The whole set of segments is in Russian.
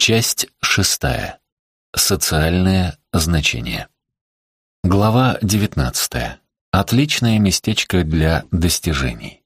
Часть шестая. Социальное значение. Глава девятнадцатая. Отличное местечко для достижений.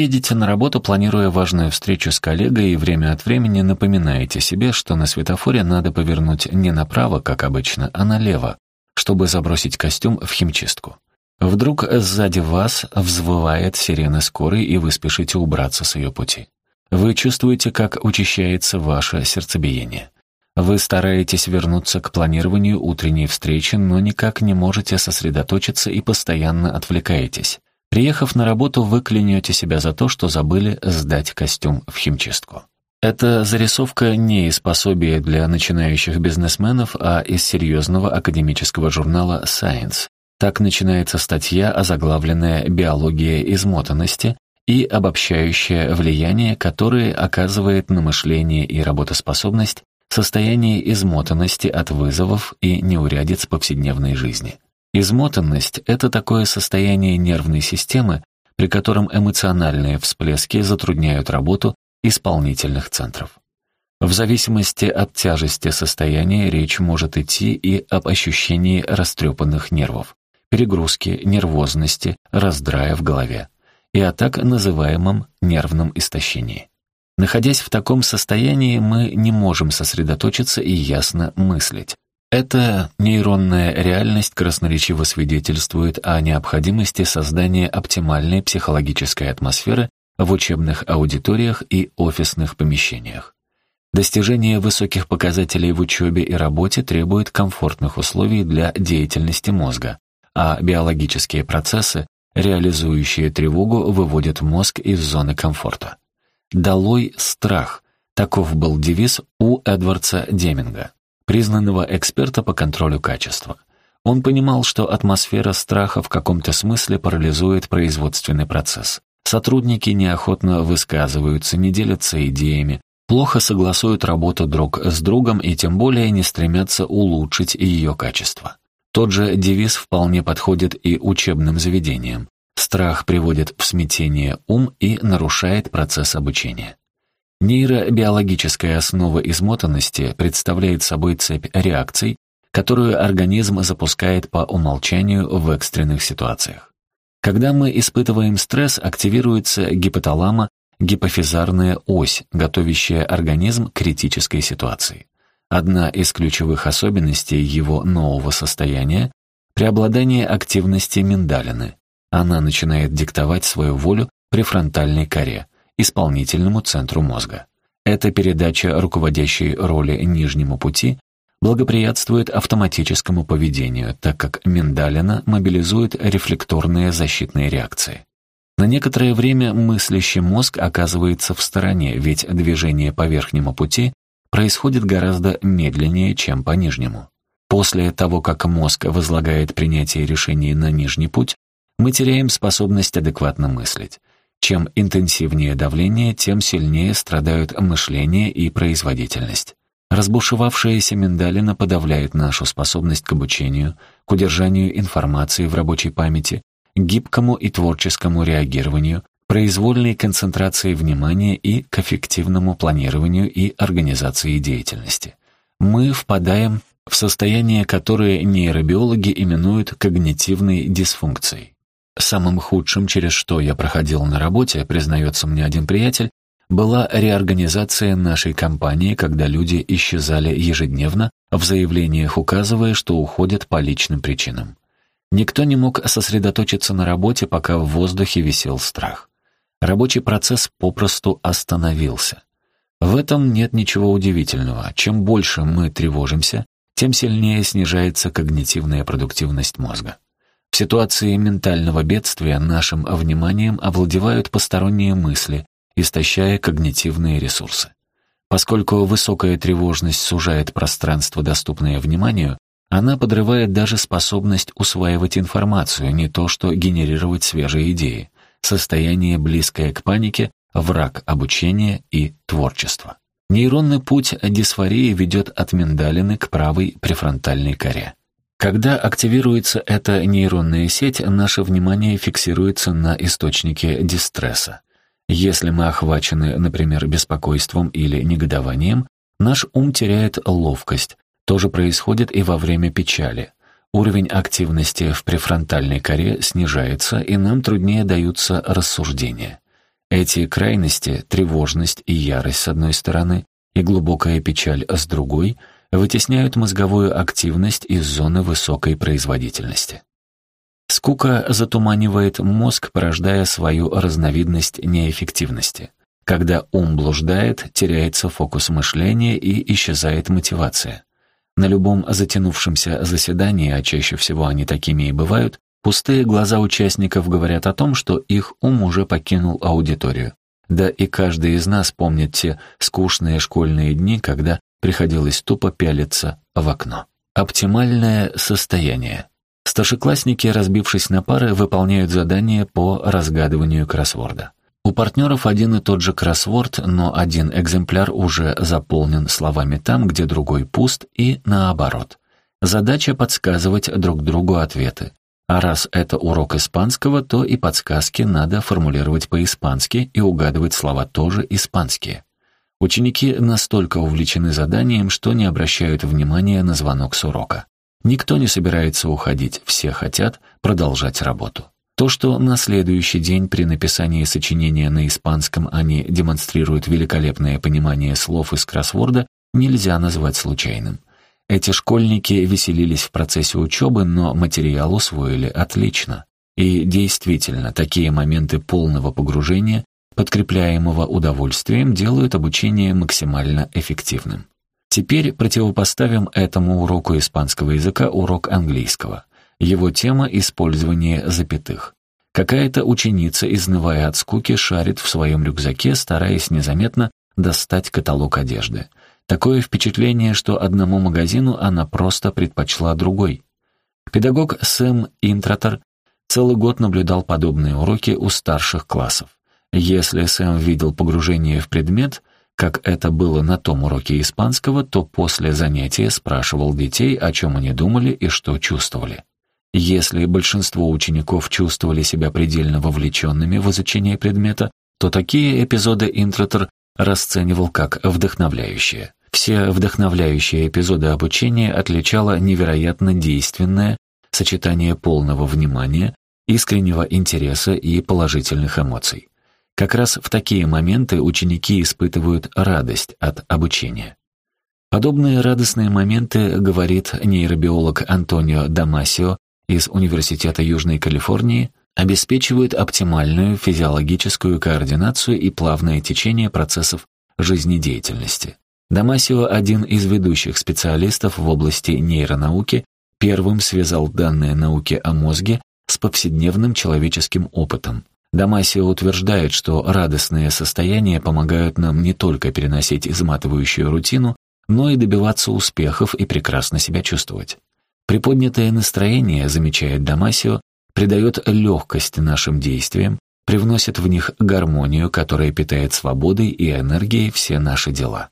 Едете на работу, планируя важную встречу с коллегой, и время от времени напоминаете себе, что на светофоре надо повернуть не направо, как обычно, а налево, чтобы забросить костюм в химчистку. Вдруг сзади вас взвывает сирена скорой, и вы спешите убраться с ее пути. Вы чувствуете, как учащается ваше сердцебиение. Вы стараетесь вернуться к планированию утренней встречи, но никак не можете сосредоточиться и постоянно отвлекаетесь. Приехав на работу, вы клянете себя за то, что забыли сдать костюм в химчистку. Эта зарисовка не из пособия для начинающих бизнесменов, а из серьезного академического журнала Science. Так начинается статья, озаглавленная «Биология измотанности» и обобщающее влияние, которое оказывает на мышление и работоспособность состояние измотанности от вызовов и неурядиц повседневной жизни. Измотанность — это такое состояние нервной системы, при котором эмоциональные всплески затрудняют работу исполнительных центров. В зависимости от тяжести состояния речь может идти и об ощущении растрепанных нервов, перегрузки, нервозности, раздрая в голове и о так называемом нервном истощении. Находясь в таком состоянии, мы не можем сосредоточиться и ясно мыслить. Эта нейронная реальность красноречиво свидетельствует о необходимости создания оптимальной психологической атмосферы в учебных аудиториях и офисных помещениях. Достижение высоких показателей в учебе и работе требует комфортных условий для деятельности мозга, а биологические процессы, реализующие тревогу, выводят мозг из зоны комфорта. «Долой страх» — таков был девиз у Эдвардса Деминга признанного эксперта по контролю качества. Он понимал, что атмосфера страха в каком-то смысле парализует производственный процесс. Сотрудники неохотно высказываются, не делятся идеями, плохо согласуют работу друг с другом и тем более не стремятся улучшить ее качество. Тот же девиз вполне подходит и учебным заведениям. Страх приводит в смятение ум и нарушает процесс обучения. Нейробиологическая основа измотанности представляет собой цепь реакций, которую организм запускает по умолчанию в экстренных ситуациях. Когда мы испытываем стресс, активируется гипоталама, гипофизарная ось, готовящая организм к критической ситуации. Одна из ключевых особенностей его нового состояния – преобладание активности миндалины. Она начинает диктовать свою волю префронтальной коре, исполнительному центру мозга. Эта передача руководящей роли нижнему пути благоприятствует автоматическому поведению, так как миндалина мобилизует рефлекторные защитные реакции. На некоторое время мыслящий мозг оказывается в стороне, ведь движение по верхнему пути происходит гораздо медленнее, чем по нижнему. После того, как мозг возлагает принятие решений на нижний путь, мы теряем способность адекватно мыслить. Чем интенсивнее давление, тем сильнее страдают мышление и производительность. Разбушевавшаяся миндалина подавляет нашу способность к обучению, к удержанию информации в рабочей памяти, гибкому и творческому реагированию, произвольной концентрации внимания и к эффективному планированию и организации деятельности. Мы впадаем в состояние, которое нейробиологи именуют когнитивной дисфункцией. Самым худшим, через что я проходил на работе, признается мне один приятель, была реорганизация нашей компании, когда люди исчезали ежедневно, в заявлениях указывая, что уходят по личным причинам. Никто не мог сосредоточиться на работе, пока в воздухе висел страх. Рабочий процесс попросту остановился. В этом нет ничего удивительного. Чем больше мы тревожимся, тем сильнее снижается когнитивная продуктивность мозга. В ситуации ментального бедствия нашим вниманием овладевают посторонние мысли, истощая когнитивные ресурсы. Поскольку высокая тревожность сужает пространство, доступное вниманию, она подрывает даже способность усваивать информацию, не то что генерировать свежие идеи. Состояние, близкое к панике, враг обучения и творчества. Нейронный путь дисфории ведет от миндалины к правой префронтальной коре. Когда активируется эта нейронная сеть, наше внимание фиксируется на источнике дистресса. Если мы охвачены, например, беспокойством или негодованием, наш ум теряет ловкость. То же происходит и во время печали. Уровень активности в префронтальной коре снижается, и нам труднее даются рассуждения. Эти крайности, тревожность и ярость с одной стороны, и глубокая печаль с другой, вытесняют мозговую активность из зоны высокой производительности. Скука затуманивает мозг, порождая свою разновидность неэффективности. Когда ум блуждает, теряется фокус мышления и исчезает мотивация. На любом затянувшемся заседании, а чаще всего они такими и бывают, пустые глаза участников говорят о том, что их ум уже покинул аудиторию. Да и каждый из нас помнит те скучные школьные дни, когда приходилось тупо пялиться в окно. Оптимальное состояние. Старшеклассники, разбившись на пары, выполняют задания по разгадыванию кроссворда. У партнеров один и тот же кроссворд, но один экземпляр уже заполнен словами там, где другой пуст, и наоборот. Задача подсказывать друг другу ответы. А раз это урок испанского, то и подсказки надо формулировать по-испански и угадывать слова тоже испанские. Ученики настолько увлечены заданием, что не обращают внимания на звонок с урока. Никто не собирается уходить, все хотят продолжать работу. То, что на следующий день при написании сочинения на испанском они демонстрируют великолепное понимание слов из кроссворда, нельзя назвать случайным. Эти школьники веселились в процессе учебы, но материал усвоили отлично. И действительно, такие моменты полного погружения, подкрепляемого удовольствием, делают обучение максимально эффективным. Теперь противопоставим этому уроку испанского языка урок английского. Его тема — использование запятых. Какая-то ученица, изнывая от скуки, шарит в своем рюкзаке, стараясь незаметно достать каталог одежды. Такое впечатление, что одному магазину она просто предпочла другой. Педагог Сэм Интратор целый год наблюдал подобные уроки у старших классов. Если Сэм видел погружение в предмет, как это было на том уроке испанского, то после занятия спрашивал детей, о чем они думали и что чувствовали. Если большинство учеников чувствовали себя предельно вовлеченными в изучение предмета, то такие эпизоды интратор расценивал как вдохновляющие. Все вдохновляющие эпизоды обучения отличало невероятно действенное сочетание полного внимания, искреннего интереса и положительных эмоций. Как раз в такие моменты ученики испытывают радость от обучения. Подобные радостные моменты, говорит нейробиолог Антонио Дамасио из Университета Южной Калифорнии, обеспечивают оптимальную физиологическую координацию и плавное течение процессов жизнедеятельности. Дамасио, один из ведущих специалистов в области нейронауки, первым связал данные науки о мозге с повседневным человеческим опытом. Дамасио утверждает, что радостные состояния помогают нам не только переносить изматывающую рутину, но и добиваться успехов и прекрасно себя чувствовать. Приподнятое настроение, замечает Дамасио, придает легкость нашим действиям, привносит в них гармонию, которая питает свободой и энергией все наши дела.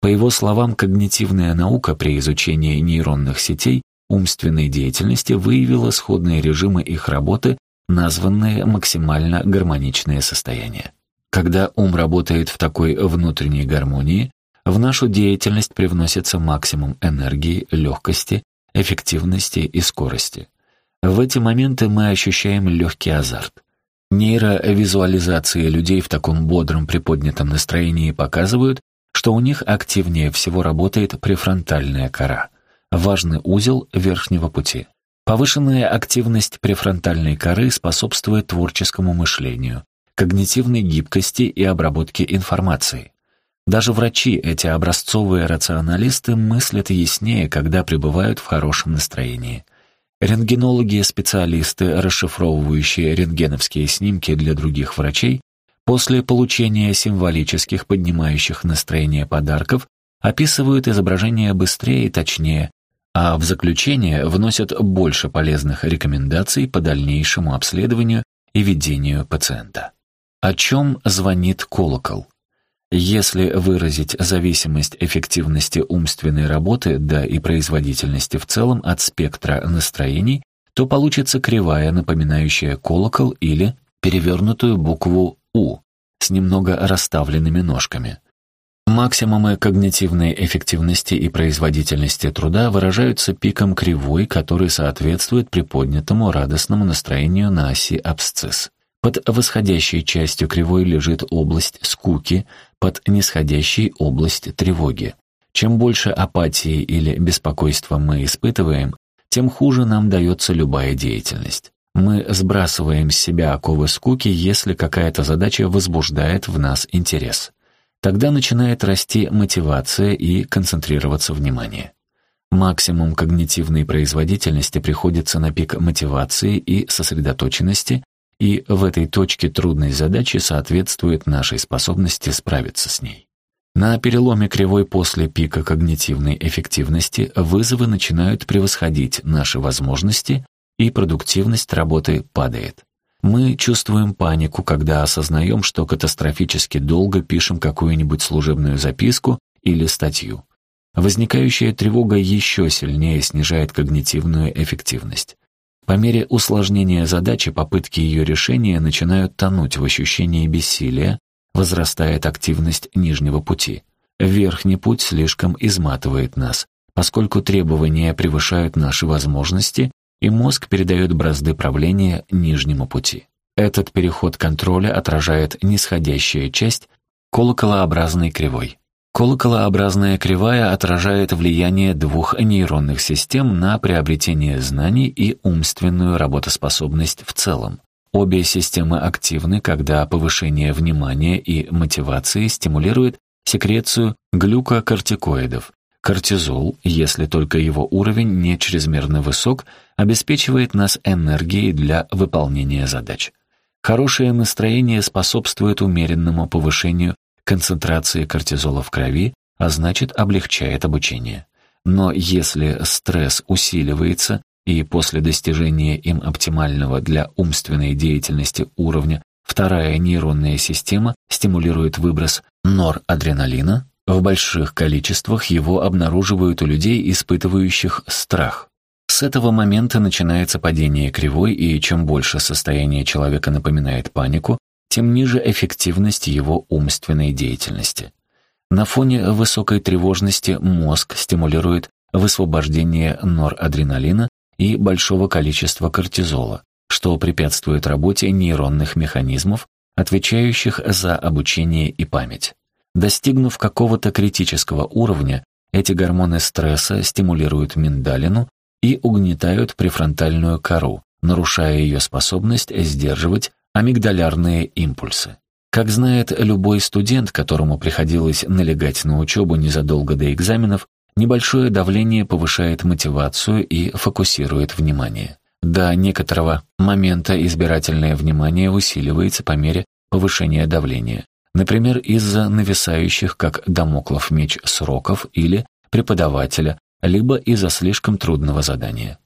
По его словам, когнитивная наука при изучении нейронных сетей умственной деятельности выявила сходные режимы их работы названные максимально гармоничные состояния. Когда ум работает в такой внутренней гармонии, в нашу деятельность привносится максимум энергии, легкости, эффективности и скорости. В эти моменты мы ощущаем легкий азарт. Нейровизуализации людей в таком бодром приподнятом настроении показывают, что у них активнее всего работает префронтальная кора, важный узел верхнего пути. Повышенная активность префронтальной коры способствует творческому мышлению, когнитивной гибкости и обработке информации. Даже врачи, эти образцовые рационалисты, мыслят яснее, когда пребывают в хорошем настроении. Рентгенологи специалисты, расшифровывающие рентгеновские снимки для других врачей, после получения символических поднимающих настроение подарков, описывают изображения быстрее и точнее, а в заключение вносят больше полезных рекомендаций по дальнейшему обследованию и ведению пациента. О чем звонит колокол? Если выразить зависимость эффективности умственной работы, да и производительности в целом от спектра настроений, то получится кривая, напоминающая колокол или перевернутую букву «У» с немного расставленными ножками. Максимумы когнитивной эффективности и производительности труда выражаются пиком кривой, который соответствует приподнятому радостному настроению на оси абсцисс. Под восходящей частью кривой лежит область скуки, под нисходящей — область тревоги. Чем больше апатии или беспокойства мы испытываем, тем хуже нам дается любая деятельность. Мы сбрасываем с себя оковы скуки, если какая-то задача возбуждает в нас интерес. Тогда начинает расти мотивация и концентрироваться внимание. Максимум когнитивной производительности приходится на пик мотивации и сосредоточенности, и в этой точке трудной задачи соответствует нашей способности справиться с ней. На переломе кривой после пика когнитивной эффективности вызовы начинают превосходить наши возможности, и продуктивность работы падает. Мы чувствуем панику, когда осознаем, что катастрофически долго пишем какую-нибудь служебную записку или статью. Возникающая тревога еще сильнее снижает когнитивную эффективность. По мере усложнения задачи попытки ее решения начинают тонуть в ощущении бессилия, возрастает активность нижнего пути. Верхний путь слишком изматывает нас, поскольку требования превышают наши возможности и мозг передает бразды правления нижнему пути. Этот переход контроля отражает нисходящая часть колоколообразной кривой. Колоколообразная кривая отражает влияние двух нейронных систем на приобретение знаний и умственную работоспособность в целом. Обе системы активны, когда повышение внимания и мотивации стимулирует секрецию глюкокортикоидов, Кортизол, если только его уровень не чрезмерно высок, обеспечивает нас энергией для выполнения задач. Хорошее настроение способствует умеренному повышению концентрации кортизола в крови, а значит облегчает обучение. Но если стресс усиливается и после достижения им оптимального для умственной деятельности уровня вторая нейронная система стимулирует выброс норадреналина, в больших количествах его обнаруживают у людей, испытывающих страх. С этого момента начинается падение кривой, и чем больше состояние человека напоминает панику, тем ниже эффективность его умственной деятельности. На фоне высокой тревожности мозг стимулирует высвобождение норадреналина и большого количества кортизола, что препятствует работе нейронных механизмов, отвечающих за обучение и память. Достигнув какого-то критического уровня, эти гормоны стресса стимулируют миндалину и угнетают префронтальную кору, нарушая ее способность сдерживать амигдалярные импульсы. Как знает любой студент, которому приходилось налегать на учебу незадолго до экзаменов, небольшое давление повышает мотивацию и фокусирует внимание. До некоторого момента избирательное внимание усиливается по мере повышения давления например, из-за нависающих, как домоклов меч, сроков или преподавателя, либо из-за слишком трудного задания.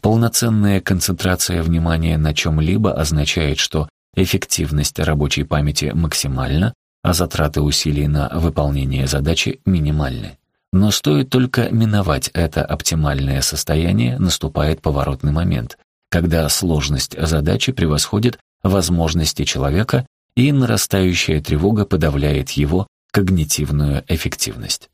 Полноценная концентрация внимания на чем-либо означает, что эффективность рабочей памяти максимальна, а затраты усилий на выполнение задачи минимальны. Но стоит только миновать это оптимальное состояние, наступает поворотный момент, когда сложность задачи превосходит возможности человека и нарастающая тревога подавляет его когнитивную эффективность.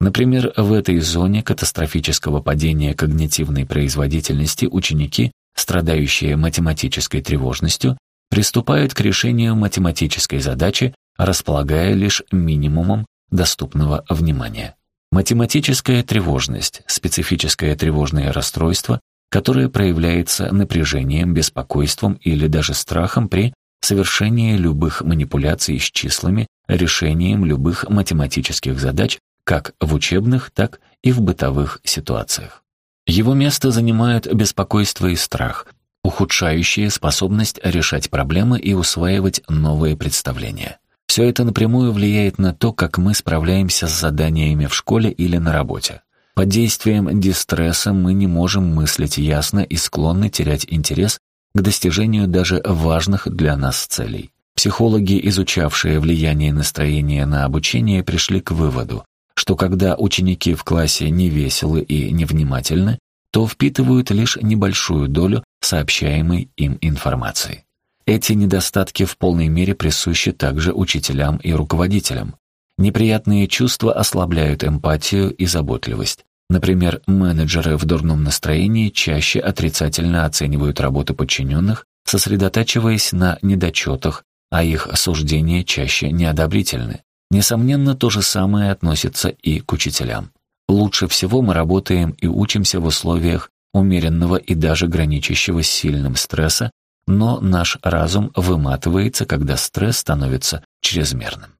Например, в этой зоне катастрофического падения когнитивной производительности ученики, страдающие математической тревожностью, приступают к решению математической задачи, располагая лишь минимумом доступного внимания. Математическая тревожность – специфическое тревожное расстройство, которое проявляется напряжением, беспокойством или даже страхом при совершение любых манипуляций с числами, решением любых математических задач как в учебных, так и в бытовых ситуациях. Его место занимают беспокойство и страх, ухудшающие способность решать проблемы и усваивать новые представления. Все это напрямую влияет на то, как мы справляемся с заданиями в школе или на работе. Под действием дистресса мы не можем мыслить ясно и склонны терять интерес к достижению даже важных для нас целей. Психологи, изучавшие влияние настроения на обучение, пришли к выводу, что когда ученики в классе невеселы и невнимательны, то впитывают лишь небольшую долю сообщаемой им информации. Эти недостатки в полной мере присущи также учителям и руководителям. Неприятные чувства ослабляют эмпатию и заботливость. Например, менеджеры в дурном настроении чаще отрицательно оценивают работу подчиненных, сосредотачиваясь на недочетах, а их осуждения чаще неодобрительны. Несомненно, то же самое относится и к учителям. Лучше всего мы работаем и учимся в условиях умеренного и даже граничащего с сильным стресса, но наш разум выматывается, когда стресс становится чрезмерным.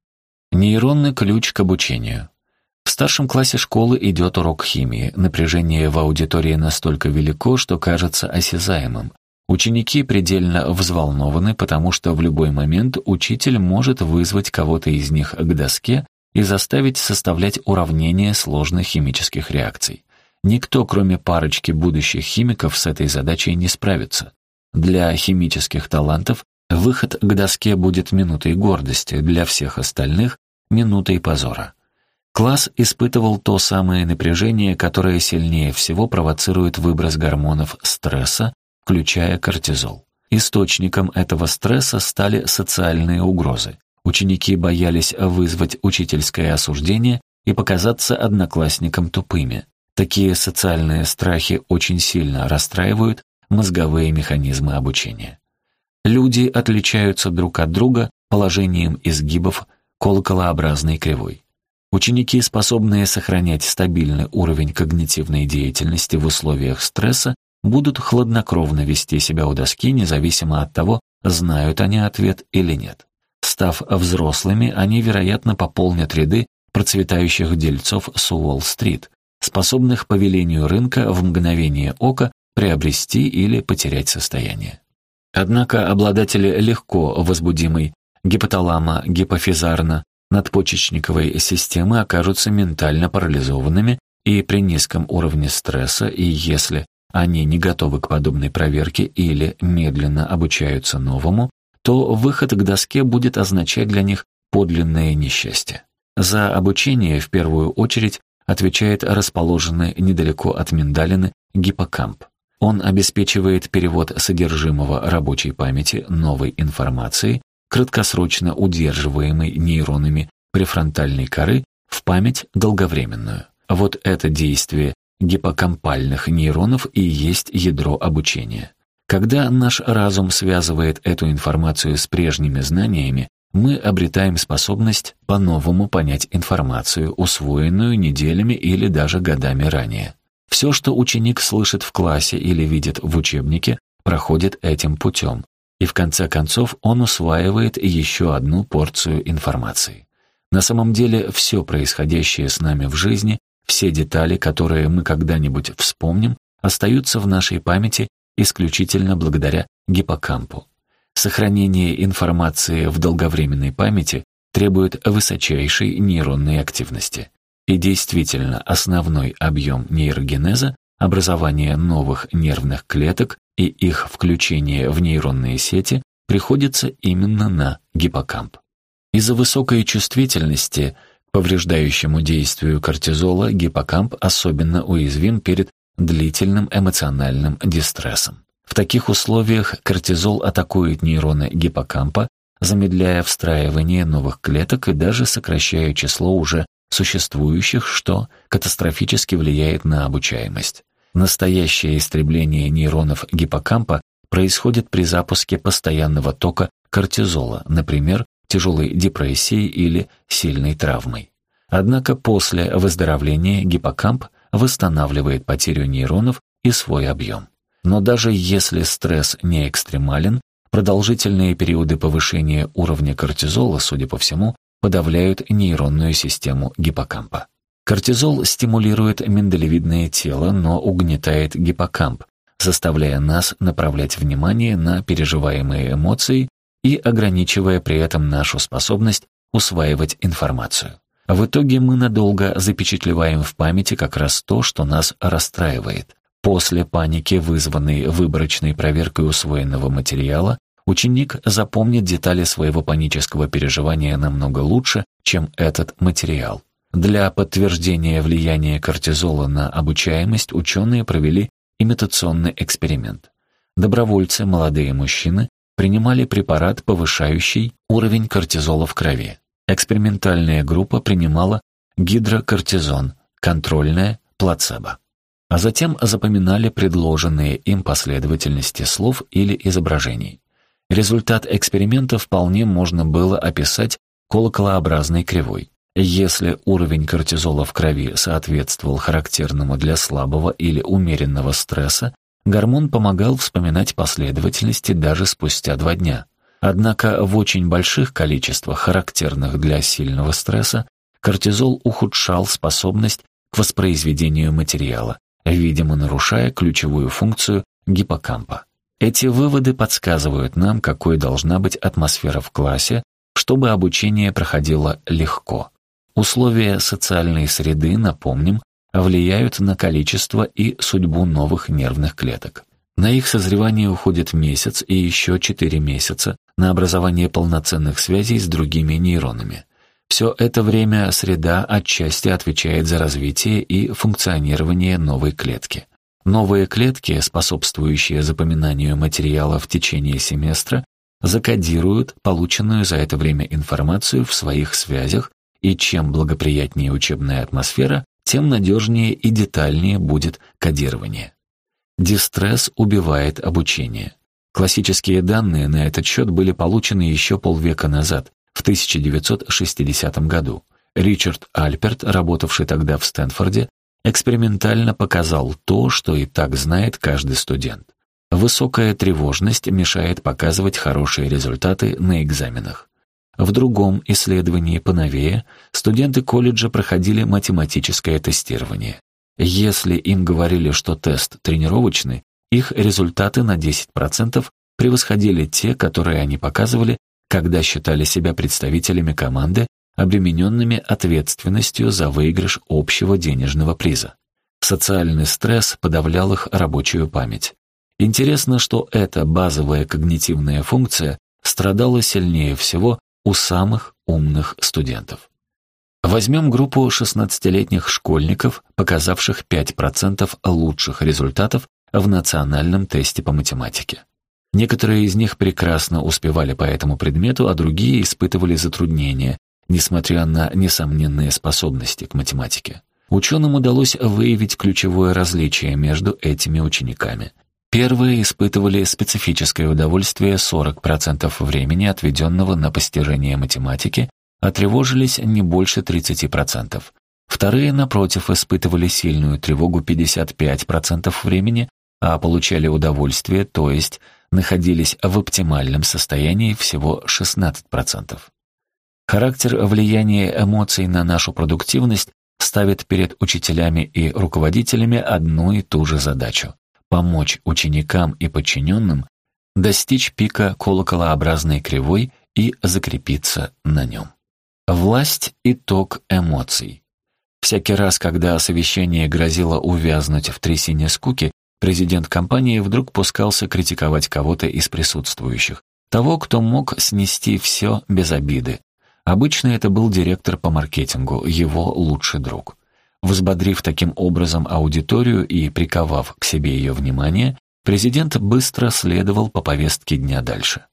Нейронный ключ к обучению. В старшем классе школы идет урок химии. Напряжение в аудитории настолько велико, что кажется осязаемым. Ученики предельно взволнованы, потому что в любой момент учитель может вызвать кого-то из них к доске и заставить составлять уравнения сложных химических реакций. Никто, кроме парочки будущих химиков, с этой задачей не справится. Для химических талантов выход к доске будет минутой гордости, для всех остальных — минутой позора. Класс испытывал то самое напряжение, которое сильнее всего провоцирует выброс гормонов стресса, включая кортизол. Источником этого стресса стали социальные угрозы. Ученики боялись вызвать учительское осуждение и показаться одноклассникам тупыми. Такие социальные страхи очень сильно расстраивают мозговые механизмы обучения. Люди отличаются друг от друга положением изгибов колоколообразной кривой. Ученики, способные сохранять стабильный уровень когнитивной деятельности в условиях стресса, будут хладнокровно вести себя у доски, независимо от того, знают они ответ или нет. Став взрослыми, они, вероятно, пополнят ряды процветающих дельцов с Уолл-стрит, способных по велению рынка в мгновение ока приобрести или потерять состояние. Однако обладатели легко возбудимой гипоталама, гипофизарно, надпочечниковой системы окажутся ментально парализованными и при низком уровне стресса, и если они не готовы к подобной проверке или медленно обучаются новому, то выход к доске будет означать для них подлинное несчастье. За обучение в первую очередь отвечает расположенный недалеко от миндалины гиппокамп. Он обеспечивает перевод содержимого рабочей памяти новой информации, краткосрочно удерживаемой нейронами префронтальной коры, в память долговременную. Вот это действие гиппокампальных нейронов и есть ядро обучения. Когда наш разум связывает эту информацию с прежними знаниями, мы обретаем способность по-новому понять информацию, усвоенную неделями или даже годами ранее. Все, что ученик слышит в классе или видит в учебнике, проходит этим путем, и в конце концов он усваивает еще одну порцию информации. На самом деле все происходящее с нами в жизни все детали, которые мы когда-нибудь вспомним, остаются в нашей памяти исключительно благодаря гиппокампу. Сохранение информации в долговременной памяти требует высочайшей нейронной активности. И действительно, основной объем нейрогенеза, образование новых нервных клеток и их включение в нейронные сети приходится именно на гиппокамп. Из-за высокой чувствительности повреждающему действию кортизола гиппокамп особенно уязвим перед длительным эмоциональным дистрессом. В таких условиях кортизол атакует нейроны гиппокампа, замедляя встраивание новых клеток и даже сокращая число уже существующих, что катастрофически влияет на обучаемость. Настоящее истребление нейронов гиппокампа происходит при запуске постоянного тока кортизола, например, тяжелой депрессией или сильной травмой. Однако после выздоровления гиппокамп восстанавливает потерю нейронов и свой объем. Но даже если стресс не экстремален, продолжительные периоды повышения уровня кортизола, судя по всему, подавляют нейронную систему гиппокампа. Кортизол стимулирует миндалевидное тело, но угнетает гиппокамп, заставляя нас направлять внимание на переживаемые эмоции и ограничивая при этом нашу способность усваивать информацию. В итоге мы надолго запечатлеваем в памяти как раз то, что нас расстраивает. После паники, вызванной выборочной проверкой усвоенного материала, ученик запомнит детали своего панического переживания намного лучше, чем этот материал. Для подтверждения влияния кортизола на обучаемость ученые провели имитационный эксперимент. Добровольцы, молодые мужчины, принимали препарат, повышающий уровень кортизола в крови. Экспериментальная группа принимала гидрокортизон, контрольная – плацебо. А затем запоминали предложенные им последовательности слов или изображений. Результат эксперимента вполне можно было описать колоколообразной кривой. Если уровень кортизола в крови соответствовал характерному для слабого или умеренного стресса, гормон помогал вспоминать последовательности даже спустя два дня. Однако в очень больших количествах, характерных для сильного стресса, кортизол ухудшал способность к воспроизведению материала, видимо нарушая ключевую функцию гиппокампа. Эти выводы подсказывают нам, какой должна быть атмосфера в классе, чтобы обучение проходило легко. Условия социальной среды, напомним, влияют на количество и судьбу новых нервных клеток. На их созревание уходит месяц и еще четыре месяца на образование полноценных связей с другими нейронами. Все это время среда отчасти отвечает за развитие и функционирование новой клетки. Новые клетки, способствующие запоминанию материала в течение семестра, закодируют полученную за это время информацию в своих связях, и чем благоприятнее учебная атмосфера, тем надежнее и детальнее будет кодирование. Дистресс убивает обучение. Классические данные на этот счет были получены еще полвека назад, в 1960 году. Ричард Альперт, работавший тогда в Стэнфорде, экспериментально показал то, что и так знает каждый студент. Высокая тревожность мешает показывать хорошие результаты на экзаменах. В другом исследовании поновее студенты колледжа проходили математическое тестирование. Если им говорили, что тест тренировочный, их результаты на 10% превосходили те, которые они показывали, когда считали себя представителями команды, обремененными ответственностью за выигрыш общего денежного приза. Социальный стресс подавлял их рабочую память. Интересно, что эта базовая когнитивная функция страдала сильнее всего у самых умных студентов. Возьмем группу 16-летних школьников, показавших 5% лучших результатов в национальном тесте по математике. Некоторые из них прекрасно успевали по этому предмету, а другие испытывали затруднения, несмотря на несомненные способности к математике. Ученым удалось выявить ключевое различие между этими учениками. Первые испытывали специфическое удовольствие 40% времени, отведенного на постижение математики, а не больше 30%. Вторые, напротив, испытывали сильную тревогу 55% времени, а получали удовольствие, то есть находились в оптимальном состоянии всего 16%. Характер влияния эмоций на нашу продуктивность ставит перед учителями и руководителями одну и ту же задачу помочь ученикам и подчиненным достичь пика колоколообразной кривой и закрепиться на нем. Власть – итог эмоций. Всякий раз, когда совещание грозило увязнуть в трясине скуки, президент компании вдруг пускался критиковать кого-то из присутствующих, того, кто мог снести все без обиды. Обычно это был директор по маркетингу, его лучший друг. Взбодрив таким образом аудиторию и приковав к себе ее внимание, президент быстро следовал по повестке дня дальше.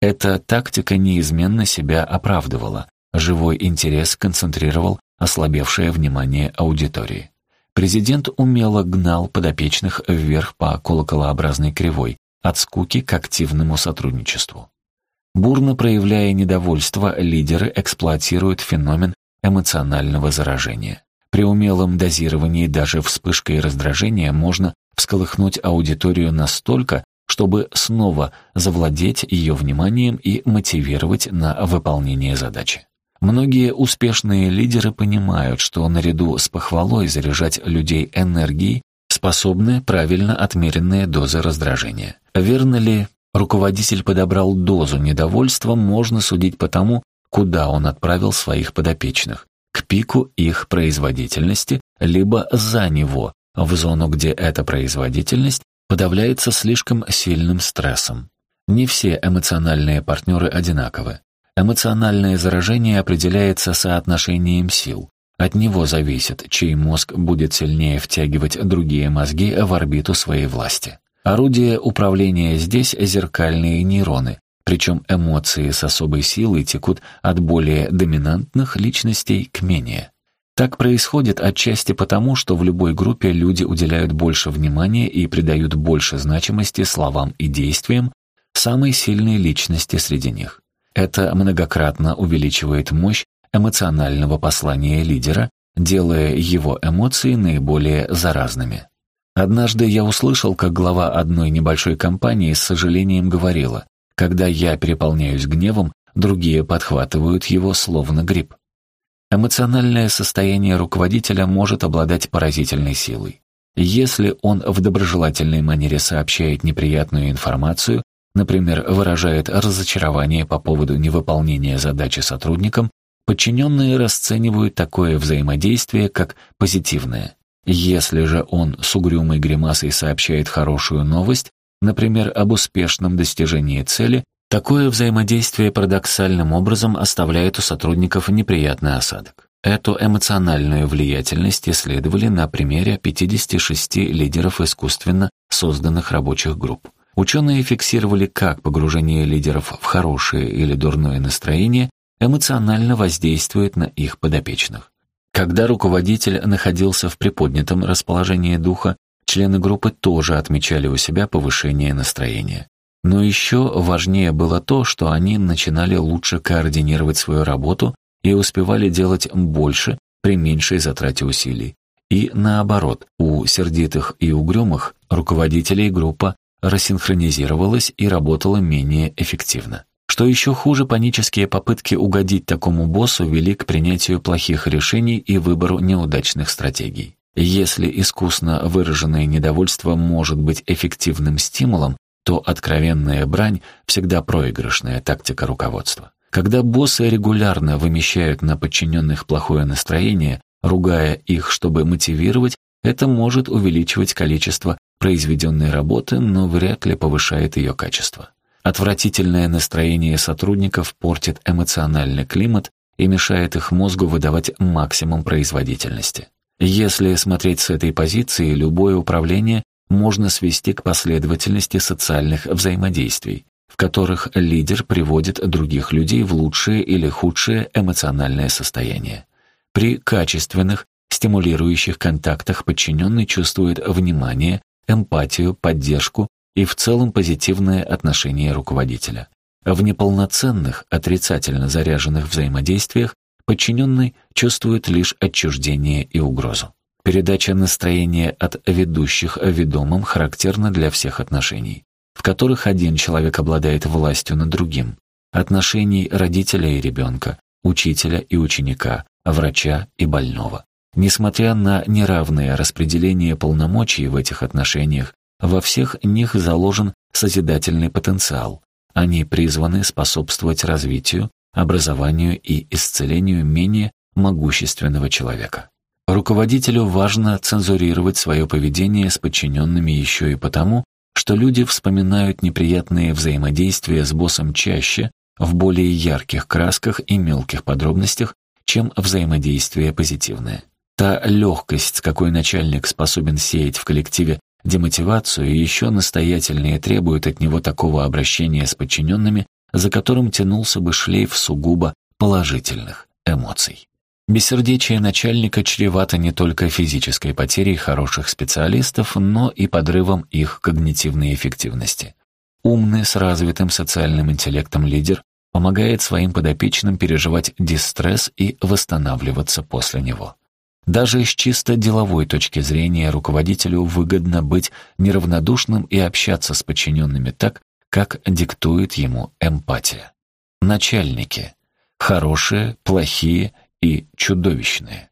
Эта тактика неизменно себя оправдывала, живой интерес концентрировал ослабевшее внимание аудитории. Президент умело гнал подопечных вверх по колоколообразной кривой, от скуки к активному сотрудничеству. Бурно проявляя недовольство, лидеры эксплуатируют феномен эмоционального заражения. При умелом дозировании даже вспышкой раздражения можно всколыхнуть аудиторию настолько, чтобы снова завладеть ее вниманием и мотивировать на выполнение задачи. Многие успешные лидеры понимают, что наряду с похвалой заряжать людей энергией способны правильно отмеренные дозы раздражения. Верно ли руководитель подобрал дозу недовольства, можно судить по тому, куда он отправил своих подопечных к пику их производительности, либо за него, в зону, где эта производительность подавляется слишком сильным стрессом. Не все эмоциональные партнеры одинаковы. Эмоциональное заражение определяется соотношением сил. От него зависит, чей мозг будет сильнее втягивать другие мозги в орбиту своей власти. Орудие управления здесь — зеркальные нейроны, причем эмоции с особой силой текут от более доминантных личностей к менее. Так происходит отчасти потому, что в любой группе люди уделяют больше внимания и придают больше значимости словам и действиям самой сильной личности среди них. Это многократно увеличивает мощь эмоционального послания лидера, делая его эмоции наиболее заразными. Однажды я услышал, как глава одной небольшой компании с сожалением говорила, «Когда я переполняюсь гневом, другие подхватывают его словно гриб». Эмоциональное состояние руководителя может обладать поразительной силой. Если он в доброжелательной манере сообщает неприятную информацию, например, выражает разочарование по поводу невыполнения задачи сотрудникам, подчиненные расценивают такое взаимодействие как позитивное. Если же он с угрюмой гримасой сообщает хорошую новость, например, об успешном достижении цели, Такое взаимодействие парадоксальным образом оставляет у сотрудников неприятный осадок. Эту эмоциональную влиятельность исследовали на примере 56 лидеров искусственно созданных рабочих групп. Ученые фиксировали, как погружение лидеров в хорошее или дурное настроение эмоционально воздействует на их подопечных. Когда руководитель находился в приподнятом расположении духа, члены группы тоже отмечали у себя повышение настроения. Но еще важнее было то, что они начинали лучше координировать свою работу и успевали делать больше при меньшей затрате усилий. И наоборот, у сердитых и угрюмых руководителей группа рассинхронизировалась и работала менее эффективно. Что еще хуже, панические попытки угодить такому боссу вели к принятию плохих решений и выбору неудачных стратегий. Если искусно выраженное недовольство может быть эффективным стимулом, то откровенная брань всегда проигрышная тактика руководства. Когда боссы регулярно вымещают на подчиненных плохое настроение, ругая их, чтобы мотивировать, это может увеличивать количество произведенной работы, но вряд ли повышает ее качество. Отвратительное настроение сотрудников портит эмоциональный климат и мешает их мозгу выдавать максимум производительности. Если смотреть с этой позиции, любое управление можно свести к последовательности социальных взаимодействий, в которых лидер приводит других людей в лучшее или худшее эмоциональное состояние. При качественных, стимулирующих контактах подчиненный чувствует внимание, эмпатию, поддержку и в целом позитивное отношение руководителя. В неполноценных, отрицательно заряженных взаимодействиях подчиненный чувствует лишь отчуждение и угрозу. Передача настроения от ведущих ведомым характерна для всех отношений, в которых один человек обладает властью над другим. Отношений родителя и ребенка, учителя и ученика, врача и больного. Несмотря на неравное распределение полномочий в этих отношениях, во всех них заложен созидательный потенциал. Они призваны способствовать развитию, образованию и исцелению менее могущественного человека. Руководителю важно цензурировать свое поведение с подчиненными еще и потому, что люди вспоминают неприятные взаимодействия с боссом чаще, в более ярких красках и мелких подробностях, чем взаимодействие позитивное. Та легкость, с какой начальник способен сеять в коллективе демотивацию, еще настоятельнее требует от него такого обращения с подчиненными, за которым тянулся бы шлейф сугубо положительных эмоций. Бессердечие начальника чревато не только физической потерей хороших специалистов, но и подрывом их когнитивной эффективности. Умный, с развитым социальным интеллектом лидер помогает своим подопечным переживать дистресс и восстанавливаться после него. Даже с чисто деловой точки зрения руководителю выгодно быть неравнодушным и общаться с подчиненными так, как диктует ему эмпатия. Начальники. Хорошие, плохие и чудовищные.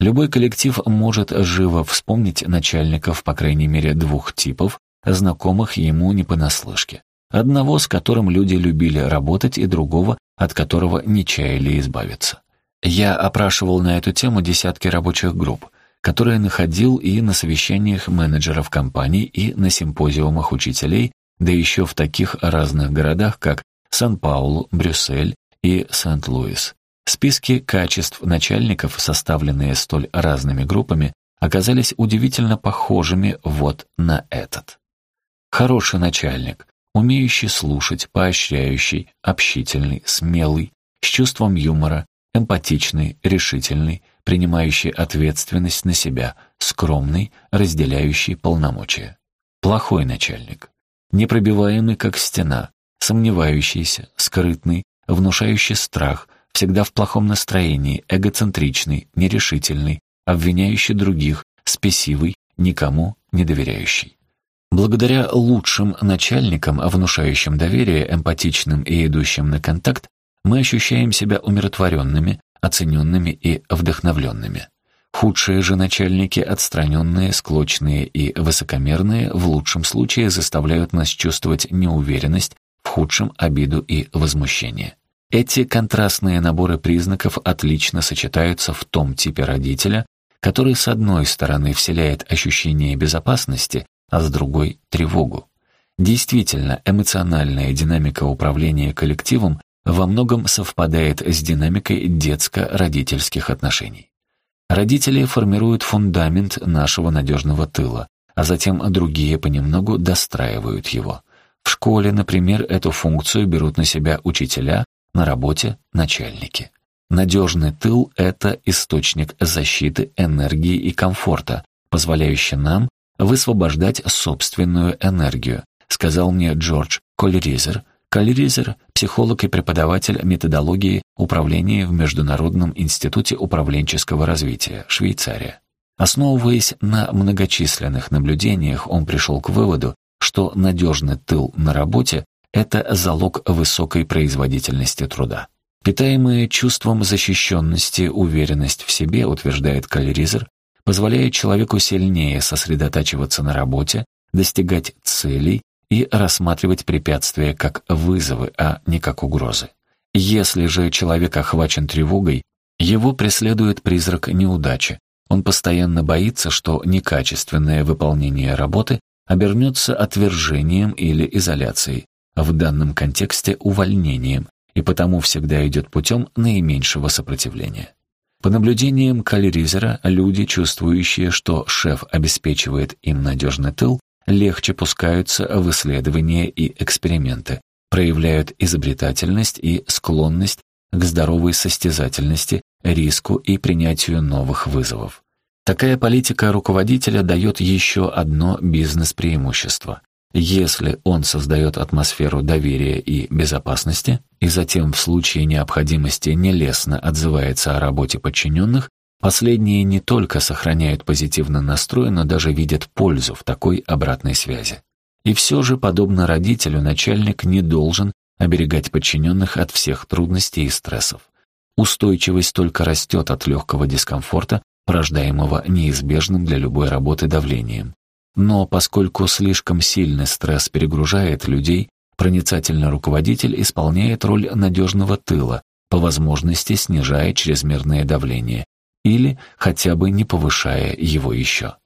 Любой коллектив может живо вспомнить начальников, по крайней мере, двух типов, знакомых ему не понаслышке. Одного, с которым люди любили работать, и другого, от которого не чаяли избавиться. Я опрашивал на эту тему десятки рабочих групп, которые находил и на совещаниях менеджеров компаний, и на симпозиумах учителей, да еще в таких разных городах, как Сан-Паулу, Брюссель и Сент-Луис. Списки качеств начальников, составленные столь разными группами, оказались удивительно похожими вот на этот. Хороший начальник, умеющий слушать, поощряющий, общительный, смелый, с чувством юмора, эмпатичный, решительный, принимающий ответственность на себя, скромный, разделяющий полномочия. Плохой начальник, непробиваемый как стена, сомневающийся, скрытный, внушающий страх, всегда в плохом настроении, эгоцентричный, нерешительный, обвиняющий других, спесивый, никому не доверяющий. Благодаря лучшим начальникам, внушающим доверие, эмпатичным и идущим на контакт, мы ощущаем себя умиротворенными, оцененными и вдохновленными. Худшие же начальники, отстраненные, склочные и высокомерные, в лучшем случае заставляют нас чувствовать неуверенность, в худшем — обиду и возмущение. Эти контрастные наборы признаков отлично сочетаются в том типе родителя, который с одной стороны вселяет ощущение безопасности, а с другой — тревогу. Действительно, эмоциональная динамика управления коллективом во многом совпадает с динамикой детско-родительских отношений. Родители формируют фундамент нашего надежного тыла, а затем другие понемногу достраивают его. В школе, например, эту функцию берут на себя учителя, на работе — начальники. Надежный тыл — это источник защиты, энергии и комфорта, позволяющий нам высвобождать собственную энергию, сказал мне Джордж Коллеризер. Коллеризер — психолог и преподаватель методологии управления в Международном институте управленческого развития, Швейцария. Основываясь на многочисленных наблюдениях, он пришел к выводу, что надежный тыл на работе — это залог высокой производительности труда. Питаемые чувством защищенности, уверенность в себе, утверждает Калеризер, позволяет человеку сильнее сосредотачиваться на работе, достигать целей и рассматривать препятствия как вызовы, а не как угрозы. Если же человек охвачен тревогой, его преследует призрак неудачи. Он постоянно боится, что некачественное выполнение работы обернется отвержением или изоляцией, в данном контексте увольнением, и потому всегда идет путем наименьшего сопротивления. По наблюдениям Калеризера, люди, чувствующие, что шеф обеспечивает им надежный тыл, легче пускаются в исследования и эксперименты, проявляют изобретательность и склонность к здоровой состязательности, риску и принятию новых вызовов. Такая политика руководителя дает еще одно бизнес-преимущество. Если он создает атмосферу доверия и безопасности, и затем в случае необходимости нелестно отзывается о работе подчиненных, последние не только сохраняют позитивный настрой, но даже видят пользу в такой обратной связи. И все же, подобно родителю, начальник не должен оберегать подчиненных от всех трудностей и стрессов. Устойчивость только растет от легкого дискомфорта, порождаемого неизбежным для любой работы давлением. Но поскольку слишком сильный стресс перегружает людей, проницательный руководитель исполняет роль надежного тыла, по возможности снижая чрезмерное давление или хотя бы не повышая его еще.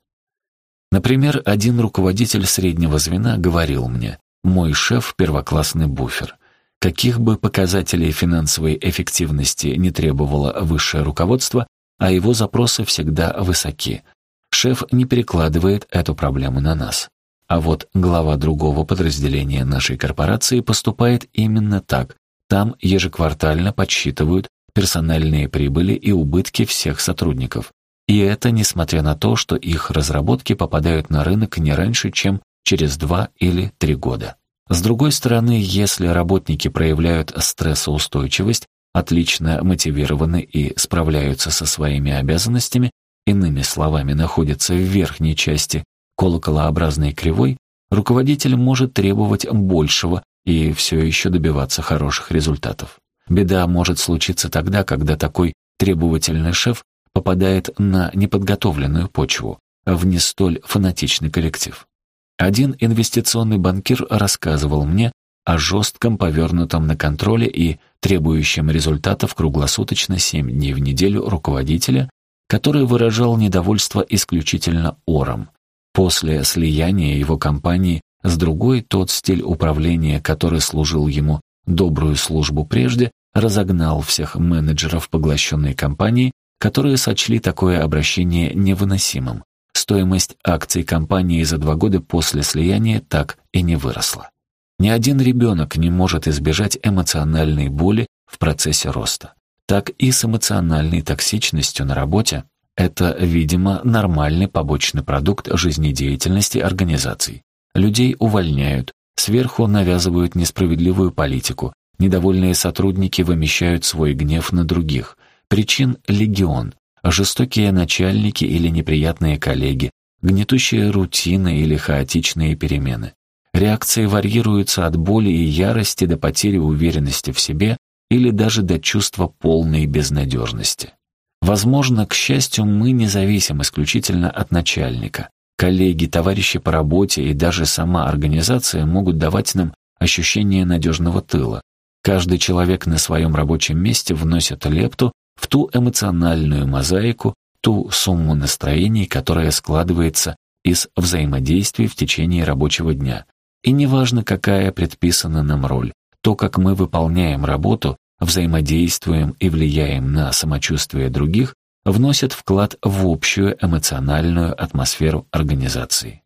Например, один руководитель среднего звена говорил мне, «Мой шеф — первоклассный буфер. Каких бы показателей финансовой эффективности не требовало высшее руководство, а его запросы всегда высоки. Шеф не перекладывает эту проблему на нас. А вот глава другого подразделения нашей корпорации поступает именно так. Там ежеквартально подсчитывают персональные прибыли и убытки всех сотрудников. И это несмотря на то, что их разработки попадают на рынок не раньше, чем через два или три года. С другой стороны, если работники проявляют стрессоустойчивость, отлично мотивированы и справляются со своими обязанностями, иными словами, находятся в верхней части колоколообразной кривой, руководитель может требовать большего и все еще добиваться хороших результатов. Беда может случиться тогда, когда такой требовательный шеф попадает на неподготовленную почву, в не столь фанатичный коллектив. Один инвестиционный банкир рассказывал мне о жестком повернутом на контроле и требующем результатов круглосуточно 7 дней в неделю руководителя, который выражал недовольство исключительно ором. После слияния его компании с другой тот стиль управления, который служил ему добрую службу прежде, разогнал всех менеджеров поглощенной компании, которые сочли такое обращение невыносимым. Стоимость акций компании за два года после слияния так и не выросла. Ни один ребенок не может избежать эмоциональной боли в процессе роста. Так и с эмоциональной токсичностью на работе это, видимо, нормальный побочный продукт жизнедеятельности организаций. Людей увольняют, сверху навязывают несправедливую политику, недовольные сотрудники вымещают свой гнев на других. Причин легион, жестокие начальники или неприятные коллеги, гнетущая рутина или хаотичные перемены. Реакции варьируются от боли и ярости до потери уверенности в себе или даже до чувства полной безнадежности. Возможно, к счастью, мы не зависим исключительно от начальника. Коллеги, товарищи по работе и даже сама организация могут давать нам ощущение надежного тыла. Каждый человек на своем рабочем месте вносит лепту в ту эмоциональную мозаику, ту сумму настроений, которая складывается из взаимодействий в течение рабочего дня. И неважно, какая предписана нам роль, то, как мы выполняем работу, взаимодействуем и влияем на самочувствие других, вносит вклад в общую эмоциональную атмосферу организации.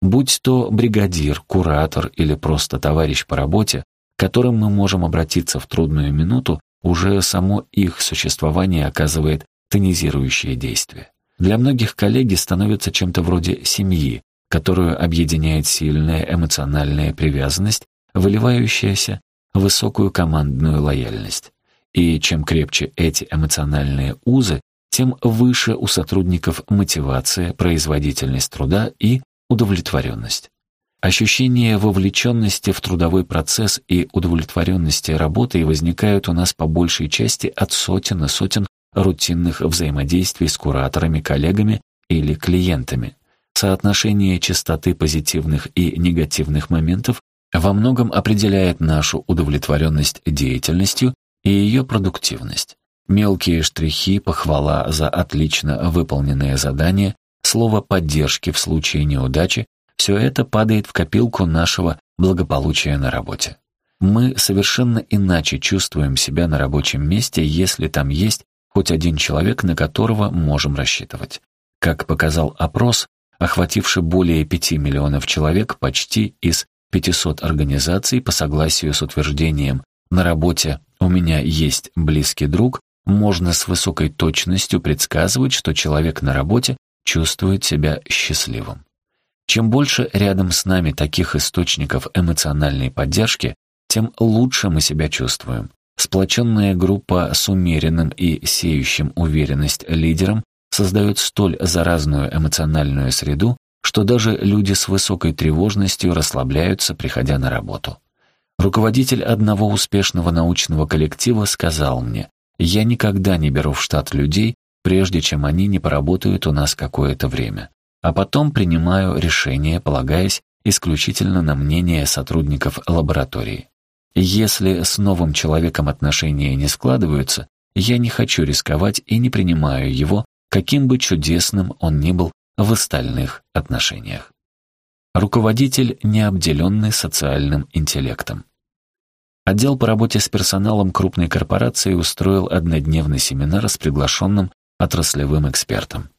Будь то бригадир, куратор или просто товарищ по работе, которым мы можем обратиться в трудную минуту, уже само их существование оказывает тонизирующее действие. Для многих коллеги становятся чем-то вроде семьи, которую объединяет сильная эмоциональная привязанность, выливающаяся высокую командную лояльность. И чем крепче эти эмоциональные узы, тем выше у сотрудников мотивация, производительность труда и удовлетворенность. Ощущение вовлеченности в трудовой процесс и удовлетворенности работой возникают у нас по большей части от сотен и сотен рутинных взаимодействий с кураторами, коллегами или клиентами. Соотношение частоты позитивных и негативных моментов во многом определяет нашу удовлетворенность деятельностью и ее продуктивность. Мелкие штрихи, похвала за отлично выполненное задание, слово поддержки в случае неудачи – все это падает в копилку нашего благополучия на работе. Мы совершенно иначе чувствуем себя на рабочем месте, если там есть хоть один человек, на которого можем рассчитывать. Как показал опрос, охвативший более 5 миллионов человек почти из 500 организаций по согласию с утверждением «на работе у меня есть близкий друг», можно с высокой точностью предсказывать, что человек на работе чувствует себя счастливым. Чем больше рядом с нами таких источников эмоциональной поддержки, тем лучше мы себя чувствуем. Сплоченная группа с умеренным и сеющим уверенность лидером создает столь заразную эмоциональную среду, что даже люди с высокой тревожностью расслабляются, приходя на работу. Руководитель одного успешного научного коллектива сказал мне, «Я никогда не беру в штат людей, прежде чем они не поработают у нас какое-то время, а потом принимаю решение, полагаясь исключительно на мнение сотрудников лаборатории. Если с новым человеком отношения не складываются, я не хочу рисковать и не принимаю его, каким бы чудесным он ни был в остальных отношениях. Руководитель, не обделенный социальным интеллектом. Отдел по работе с персоналом крупной корпорации устроил однодневный семинар с приглашенным отраслевым экспертом.